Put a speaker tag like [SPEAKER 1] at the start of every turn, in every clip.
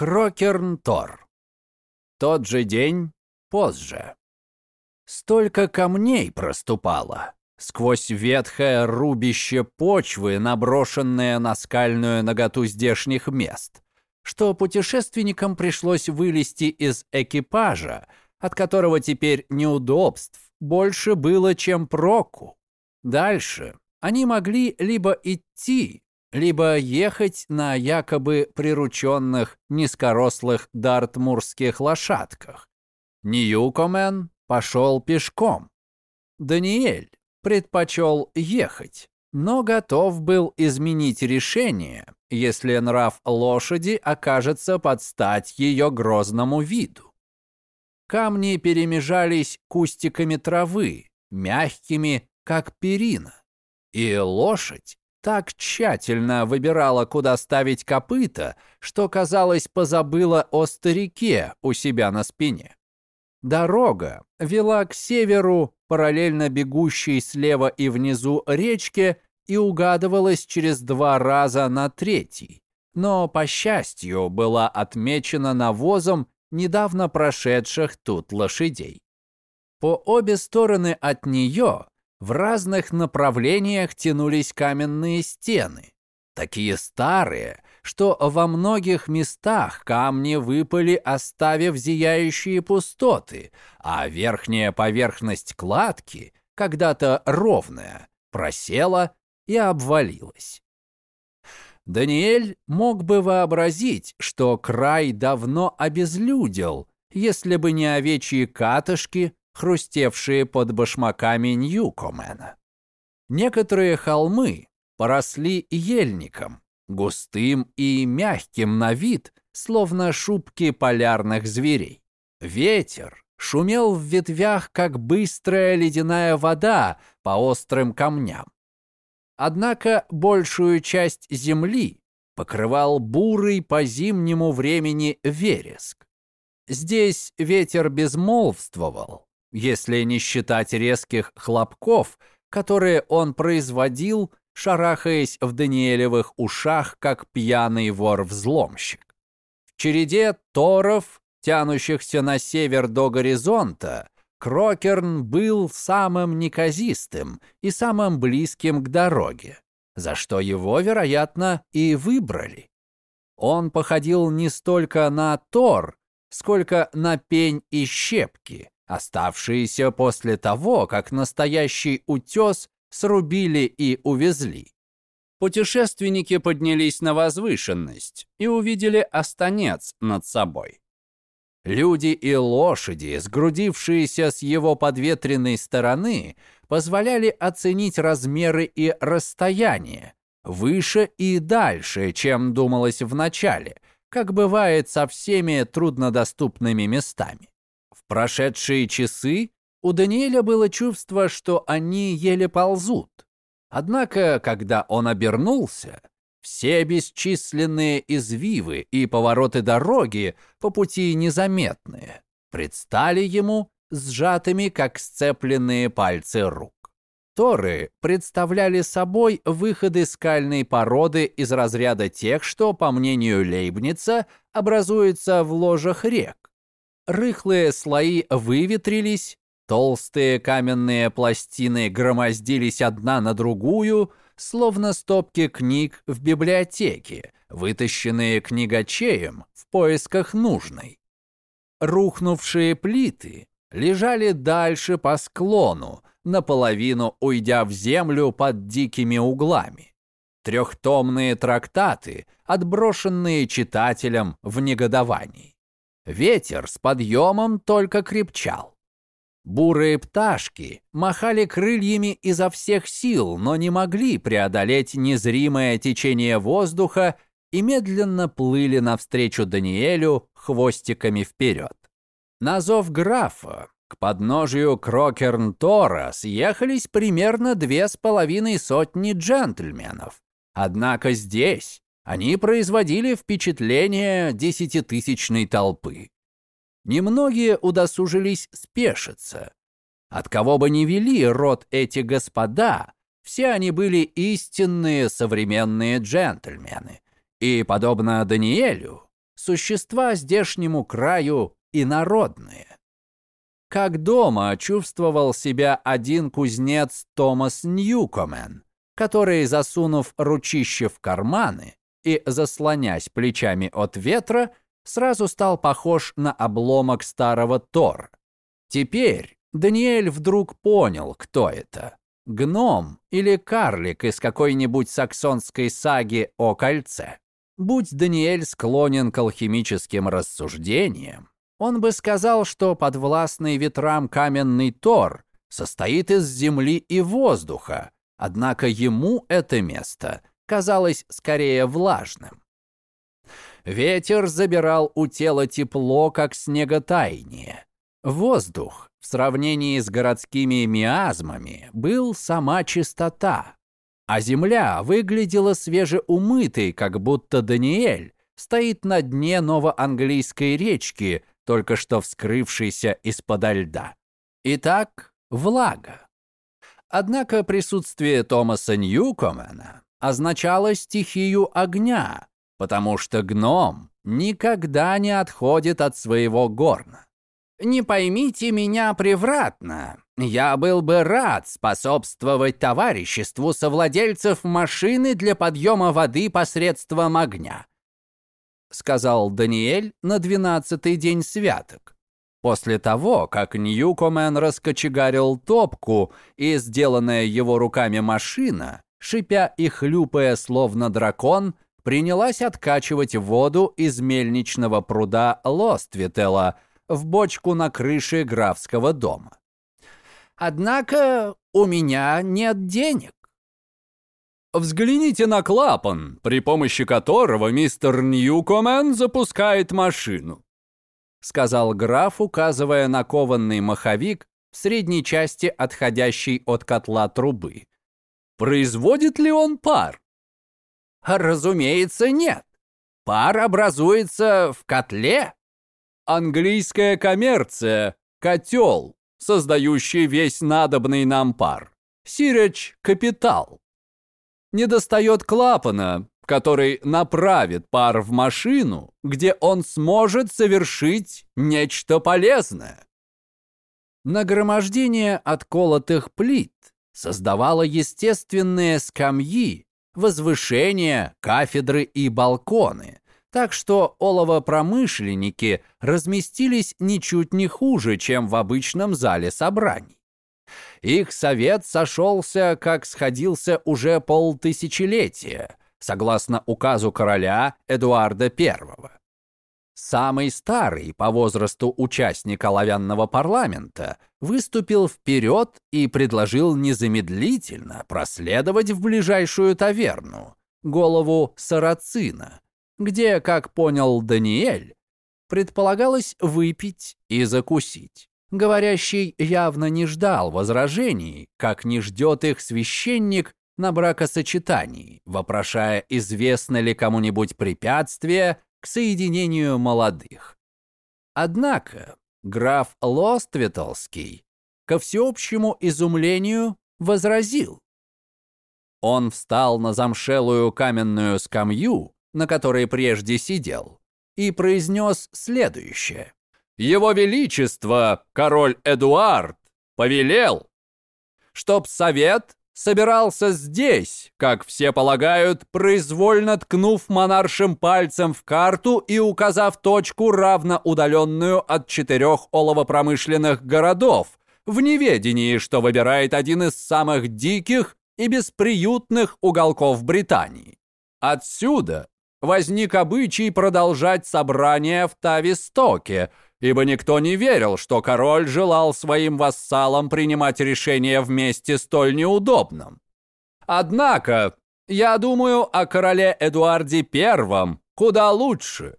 [SPEAKER 1] Крокернтор. Тот же день, позже. Столько камней проступало. Сквозь ветхое рубище почвы, наброшенное на скальную наготу здешних мест, что путешественникам пришлось вылезти из экипажа, от которого теперь неудобств больше было, чем проку. Дальше они могли либо идти, либо ехать на якобы прирученных низкорослых дартмурских лошадках. Ньюкомен пошел пешком. Даниэль предпочел ехать, но готов был изменить решение, если нрав лошади окажется под стать ее грозному виду. Камни перемежались кустиками травы, мягкими, как перина, и лошадь так тщательно выбирала, куда ставить копыта, что, казалось, позабыла о старике у себя на спине. Дорога вела к северу, параллельно бегущей слева и внизу речке, и угадывалась через два раза на третий, но, по счастью, была отмечена навозом недавно прошедших тут лошадей. По обе стороны от нее в разных направлениях тянулись каменные стены, такие старые, что во многих местах камни выпали, оставив зияющие пустоты, а верхняя поверхность кладки, когда-то ровная, просела и обвалилась. Даниэль мог бы вообразить, что край давно обезлюдил, если бы не овечьи катышки, хрустевшие под башмаками Ньюкомена. Некоторые холмы поросли ельником, густым и мягким на вид, словно шубки полярных зверей. Ветер шумел в ветвях, как быстрая ледяная вода по острым камням. Однако большую часть земли покрывал бурый по зимнему времени вереск. Здесь ветер безмолвствовал, если не считать резких хлопков, которые он производил, шарахаясь в Даниэлевых ушах, как пьяный вор-взломщик. В череде торов, тянущихся на север до горизонта, Крокерн был самым неказистым и самым близким к дороге, за что его, вероятно, и выбрали. Он походил не столько на тор, сколько на пень и щепки, оставшиеся после того, как настоящий утес срубили и увезли. Путешественники поднялись на возвышенность и увидели останец над собой. Люди и лошади, сгрудившиеся с его подветренной стороны, позволяли оценить размеры и расстояние, выше и дальше, чем думалось вначале, как бывает со всеми труднодоступными местами. Прошедшие часы у Даниэля было чувство, что они еле ползут. Однако, когда он обернулся, все бесчисленные извивы и повороты дороги по пути незаметные предстали ему сжатыми, как сцепленные пальцы рук. Торы представляли собой выходы скальной породы из разряда тех, что, по мнению Лейбница, образуются в ложах рек. Рыхлые слои выветрились, толстые каменные пластины громоздились одна на другую, словно стопки книг в библиотеке, вытащенные книгачеем в поисках нужной. Рухнувшие плиты лежали дальше по склону, наполовину уйдя в землю под дикими углами. Трехтомные трактаты, отброшенные читателям в негодовании. Ветер с подъемом только крепчал. Бурые пташки махали крыльями изо всех сил, но не могли преодолеть незримое течение воздуха и медленно плыли навстречу Даниэлю хвостиками вперед. На зов графа к подножию Крокерн-Тора съехались примерно две с половиной сотни джентльменов. Однако здесь они производили впечатление десятитысячной толпы. Немногие удосужились спешиться. От кого бы ни вели род эти господа, все они были истинные современные джентльмены. И, подобно Даниэлю, существа здешнему краю инородные. Как дома чувствовал себя один кузнец Томас Ньюкомен, который, засунув ручище в карманы и заслонясь плечами от ветра, сразу стал похож на обломок старого Тора. Теперь Даниэль вдруг понял, кто это. Гном или карлик из какой-нибудь саксонской саги о кольце. Будь Даниэль склонен к алхимическим рассуждениям, он бы сказал, что подвластный ветрам каменный Тор состоит из земли и воздуха, однако ему это место казалось скорее влажным. Ветер забирал у тела тепло, как снеготаяние. Воздух в сравнении с городскими миазмами был сама чистота, а земля выглядела свежеумытой, как будто Даниэль стоит на дне новоанглийской речки, только что вскрывшейся из-подо льда. Итак, влага. Однако присутствие Томаса Ньюкомена означало стихию огня, потому что гном никогда не отходит от своего горна. Не поймите меня превратно. Я был бы рад способствовать товариществу совладельцев машины для подъема воды посредством огня сказал Даниэль на двенадцатый день святок. После того, как Ньюкомен раскочегарил топку и сделанная его руками машина, шипя и хлюпая словно дракон, принялась откачивать воду из мельничного пруда Лоствителла в бочку на крыше графского дома. «Однако у меня нет денег. Взгляните на клапан, при помощи которого мистер Ньюкомен запускает машину», сказал граф, указывая на кованный маховик в средней части отходящей от котла трубы. «Производит ли он пар?» «Разумеется, нет. Пар образуется в котле». «Английская коммерция, котел, создающий весь надобный нам пар. Сиреч капитал недостает клапана, который направит пар в машину, где он сможет совершить нечто полезное. Нагромождение отколотых плит создавало естественные скамьи, возвышения, кафедры и балконы, так что оловопромышленники разместились ничуть не хуже, чем в обычном зале собраний. Их совет сошелся, как сходился уже полтысячелетия, согласно указу короля Эдуарда I. Самый старый по возрасту участник оловянного парламента выступил вперед и предложил незамедлительно проследовать в ближайшую таверну, голову Сарацина, где, как понял Даниэль, предполагалось выпить и закусить. Говорящий явно не ждал возражений, как не ждет их священник на бракосочетании, вопрошая, известно ли кому-нибудь препятствие к соединению молодых. Однако граф Лоствитолский, ко всеобщему изумлению, возразил. Он встал на замшелую каменную скамью, на которой прежде сидел, и произнес следующее. Его Величество, король Эдуард, повелел, чтоб совет собирался здесь, как все полагают, произвольно ткнув монаршим пальцем в карту и указав точку, равно удаленную от четырех оловопромышленных городов, в неведении, что выбирает один из самых диких и бесприютных уголков Британии. Отсюда возник обычай продолжать собрание в Тавистоке, ибо никто не верил, что король желал своим вассалам принимать решения вместе столь неудобным. Однако, я думаю о короле Эдуарде I куда лучше.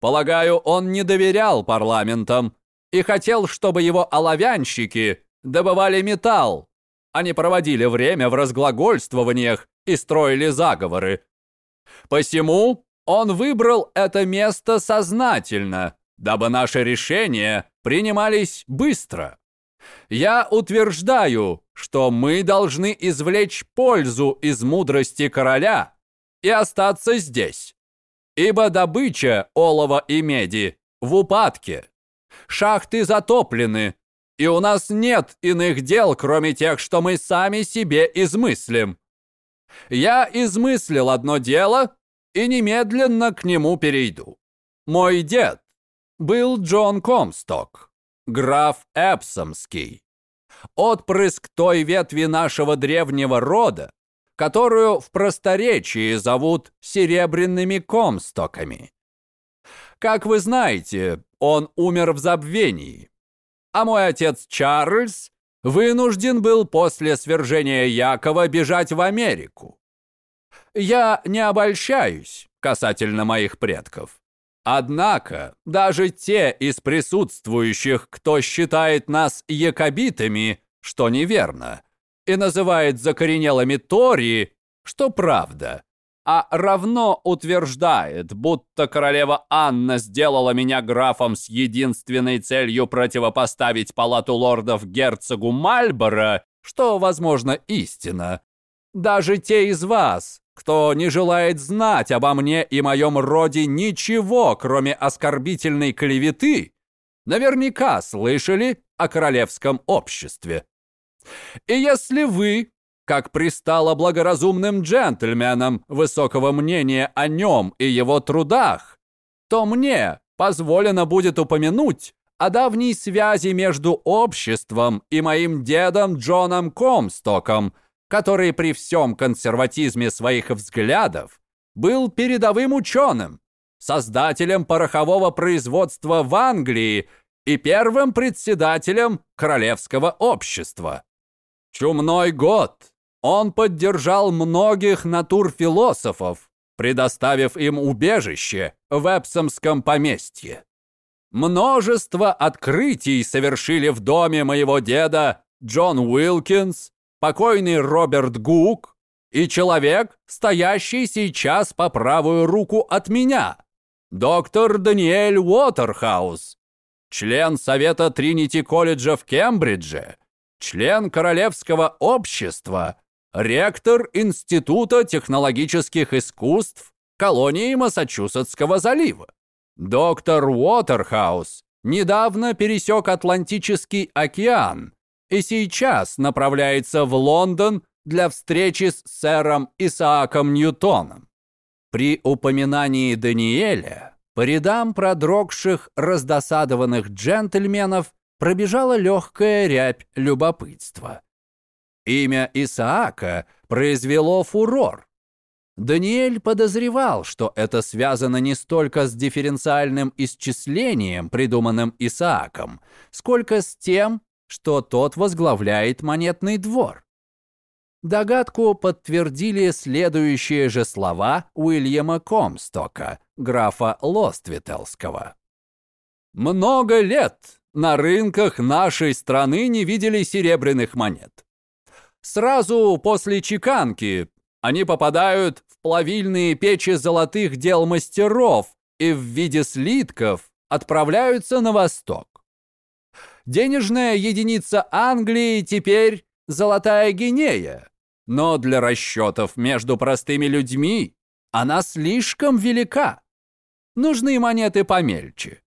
[SPEAKER 1] Полагаю, он не доверял парламентам и хотел, чтобы его оловянщики добывали металл, а не проводили время в разглагольствованиях и строили заговоры. Посему он выбрал это место сознательно – дабы наши решения принимались быстро. Я утверждаю, что мы должны извлечь пользу из мудрости короля и остаться здесь. ибо добыча олова и меди в упадке. Шахты затоплены, и у нас нет иных дел, кроме тех, что мы сами себе измыслим. Я измыслил одно дело и немедленно к нему перейду. Мой дед был Джон Комсток, граф Эпсомский, отпрыск той ветви нашего древнего рода, которую в просторечии зовут серебряными комстоками. Как вы знаете, он умер в забвении, а мой отец Чарльз вынужден был после свержения Якова бежать в Америку. Я не обольщаюсь касательно моих предков. Однако, даже те из присутствующих, кто считает нас якобитами, что неверно, и называет закоренелыми Тори, что правда, а равно утверждает, будто королева Анна сделала меня графом с единственной целью противопоставить палату лордов герцогу Мальборо, что, возможно, истина. Даже те из вас, кто не желает знать обо мне и моем роде ничего, кроме оскорбительной клеветы, наверняка слышали о королевском обществе. И если вы, как пристало благоразумным джентльменам высокого мнения о нем и его трудах, то мне позволено будет упомянуть о давней связи между обществом и моим дедом Джоном Комстоком – который при всем консерватизме своих взглядов был передовым ученым, создателем порохового производства в Англии и первым председателем Королевского общества. Чумной год он поддержал многих натурфилософов, предоставив им убежище в Эпсомском поместье. Множество открытий совершили в доме моего деда Джон Уилкинс, покойный Роберт Гук и человек, стоящий сейчас по правую руку от меня, доктор Даниэль Уотерхаус, член Совета Тринити колледжа в Кембридже, член Королевского общества, ректор Института технологических искусств колонии Массачусетского залива. Доктор Уотерхаус недавно пересек Атлантический океан и сейчас направляется в Лондон для встречи с сэром Исааком Ньютоном. При упоминании Даниэля по рядам продрогших, раздосадованных джентльменов пробежала легкая рябь любопытства. Имя Исаака произвело фурор. Даниэль подозревал, что это связано не столько с дифференциальным исчислением, придуманным Исааком, сколько с тем, что тот возглавляет монетный двор. Догадку подтвердили следующие же слова Уильяма Комстока, графа Лоствителского. «Много лет на рынках нашей страны не видели серебряных монет. Сразу после чеканки они попадают в плавильные печи золотых дел мастеров и в виде слитков отправляются на восток. Денежная единица Англии теперь золотая гинея. Но для расчетов между простыми людьми она слишком велика. Нужны монеты помельче.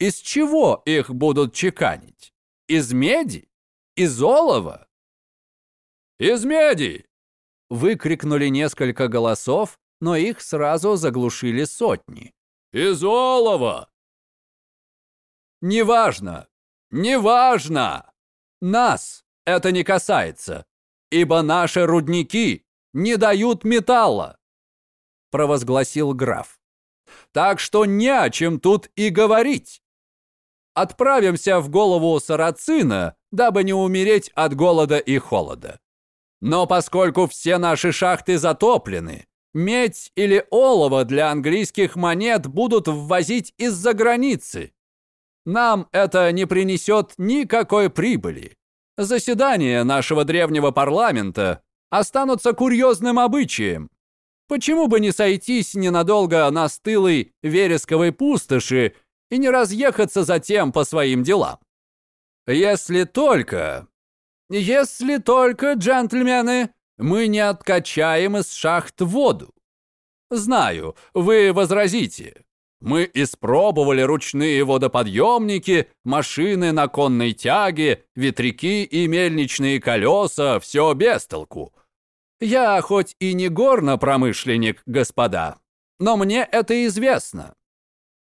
[SPEAKER 1] Из чего их будут чеканить? Из меди? Из олова? Из меди! Выкрикнули несколько голосов, но их сразу заглушили сотни. Из олова! Неважно, «Неважно! Нас это не касается, ибо наши рудники не дают металла!» провозгласил граф. «Так что не о чем тут и говорить. Отправимся в голову Сарацина, дабы не умереть от голода и холода. Но поскольку все наши шахты затоплены, медь или олово для английских монет будут ввозить из-за границы, нам это не принесет никакой прибыли. Заседания нашего древнего парламента останутся курьезным обычаем. Почему бы не сойтись ненадолго на стылой вересковой пустоши и не разъехаться затем по своим делам? Если только... Если только, джентльмены, мы не откачаем из шахт воду. Знаю, вы возразите. Мы испробовали ручные водоподъемники, машины на конной тяге, ветряки и мельничные колеса, все без толку. Я хоть и не горно-промышленник, господа, но мне это известно.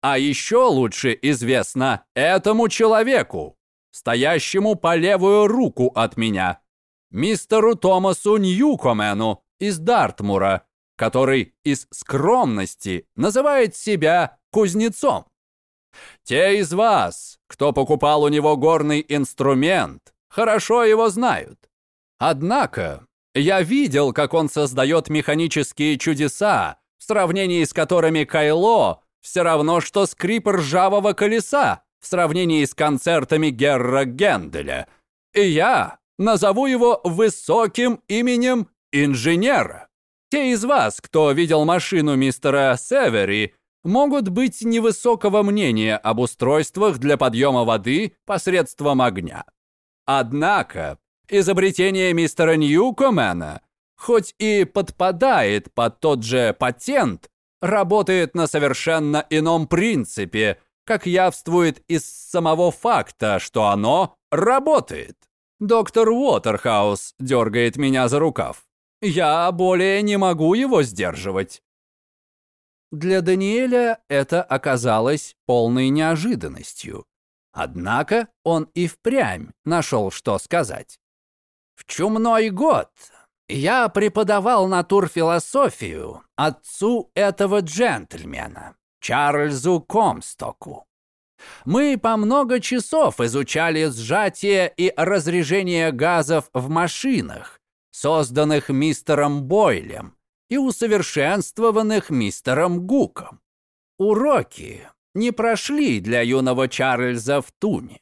[SPEAKER 1] А еще лучше известно этому человеку, стоящему по левую руку от меня, мистеру Томасу Ньюкомену из Дартмура, который из скромности называет себя кузнецом. Те из вас, кто покупал у него горный инструмент, хорошо его знают. Однако я видел, как он создает механические чудеса, в сравнении с которыми Кайло все равно, что скрип ржавого колеса в сравнении с концертами Герра Генделя. И я назову его высоким именем инженера. Те из вас, кто видел машину мистера Севери, могут быть невысокого мнения об устройствах для подъема воды посредством огня. Однако изобретение мистера Ньюкомена, хоть и подпадает под тот же патент, работает на совершенно ином принципе, как явствует из самого факта, что оно работает. Доктор Уотерхаус дергает меня за рукав. Я более не могу его сдерживать. Для Даниэля это оказалось полной неожиданностью. Однако он и впрямь нашел, что сказать. В чумной год я преподавал натурфилософию отцу этого джентльмена, Чарльзу Комстоку. Мы по много часов изучали сжатие и разрежение газов в машинах, созданных мистером Бойлем и усовершенствованных мистером Гуком. Уроки не прошли для юного Чарльза в Туне.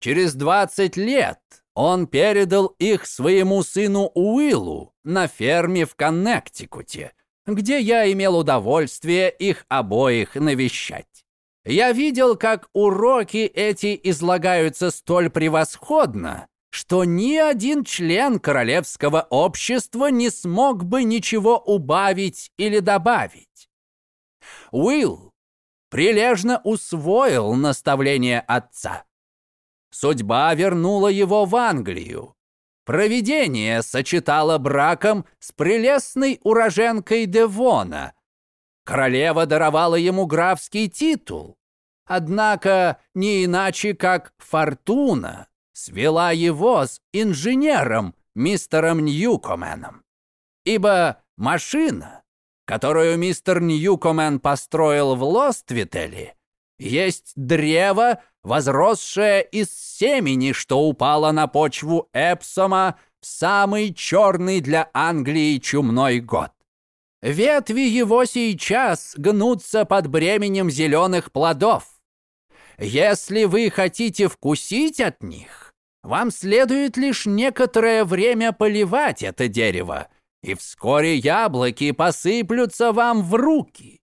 [SPEAKER 1] Через 20 лет он передал их своему сыну Уиллу на ферме в Коннектикуте, где я имел удовольствие их обоих навещать. Я видел, как уроки эти излагаются столь превосходно, что ни один член королевского общества не смог бы ничего убавить или добавить. Уилл прилежно усвоил наставление отца. Судьба вернула его в Англию. Провидение сочетало браком с прелестной уроженкой Девона. Королева даровала ему графский титул. Однако не иначе, как Фортуна свела его с инженером, мистером Ньюкоменом. Ибо машина, которую мистер Ньюкомен построил в Лоствителе, есть древо, возросшее из семени, что упало на почву Эпсома в самый черный для Англии чумной год. Ветви его сейчас гнутся под бременем зеленых плодов. Если вы хотите вкусить от них, вам следует лишь некоторое время поливать это дерево, и вскоре яблоки посыплются вам в руки.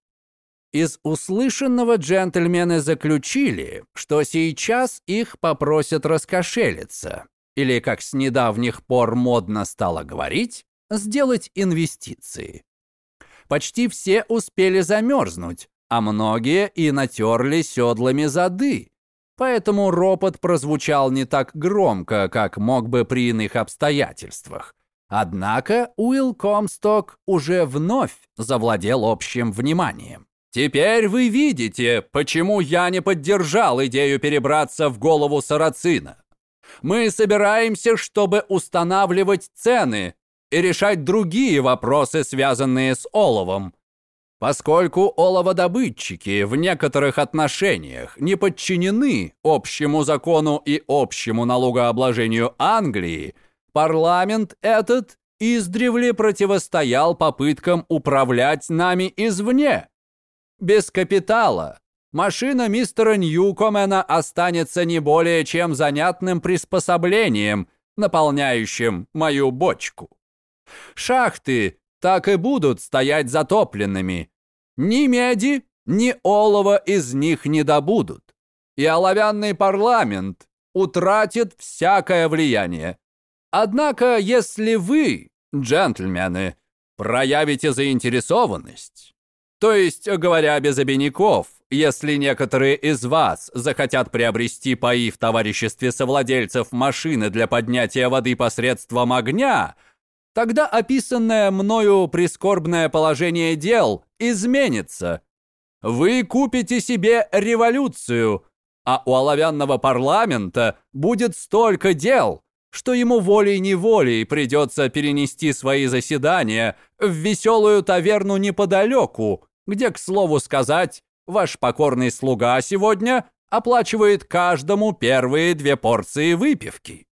[SPEAKER 1] Из услышанного джентльмены заключили, что сейчас их попросят раскошелиться, или, как с недавних пор модно стало говорить, сделать инвестиции. Почти все успели замерзнуть, а многие и натерли седлами зады, поэтому ропот прозвучал не так громко, как мог бы при иных обстоятельствах. Однако Уилл Комсток уже вновь завладел общим вниманием. «Теперь вы видите, почему я не поддержал идею перебраться в голову Сарацина. Мы собираемся, чтобы устанавливать цены и решать другие вопросы, связанные с оловом, Поскольку оловодобытчики в некоторых отношениях не подчинены общему закону и общему налогообложению Англии, парламент этот издревле противостоял попыткам управлять нами извне. Без капитала машина мистера Ньюкомена останется не более чем занятным приспособлением, наполняющим мою бочку. Шахты так и будут стоять затопленными. Ни меди, ни олова из них не добудут. И оловянный парламент утратит всякое влияние. Однако, если вы, джентльмены, проявите заинтересованность, То есть, говоря без обиняков, если некоторые из вас захотят приобрести паи в товариществе совладельцев машины для поднятия воды посредством огня, тогда описанное мною прискорбное положение дел изменится. Вы купите себе революцию, а у оловянного парламента будет столько дел, что ему волей-неволей придется перенести свои заседания в веселую таверну неподалеку, где, к слову сказать, ваш покорный слуга сегодня оплачивает каждому первые две порции выпивки.